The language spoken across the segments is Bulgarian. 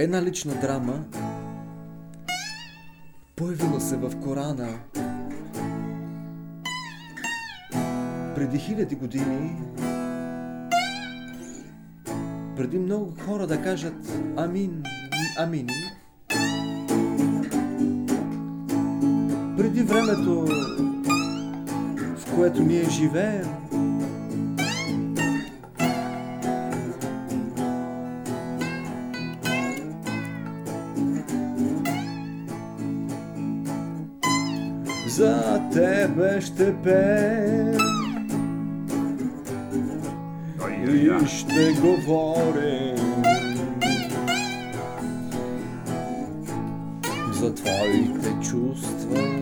Една лична драма, появила се в Корана. Преди хиляди години, преди много хора да кажат Амин, Амини, преди времето, в което ние живеем, за тебе ще пеем и ще говорим за твоите чувства.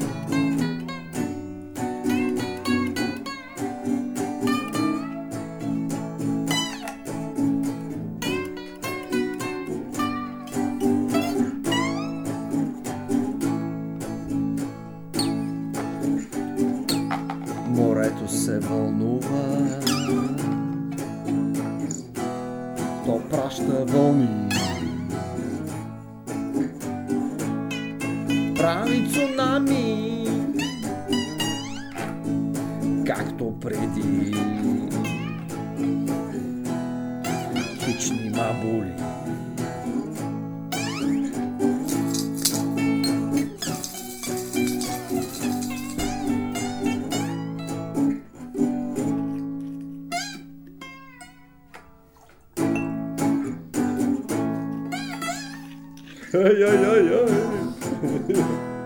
Се вълнува, то праща вълни. Прави цунами, както преди. Хични мабули. ay ay ay ay.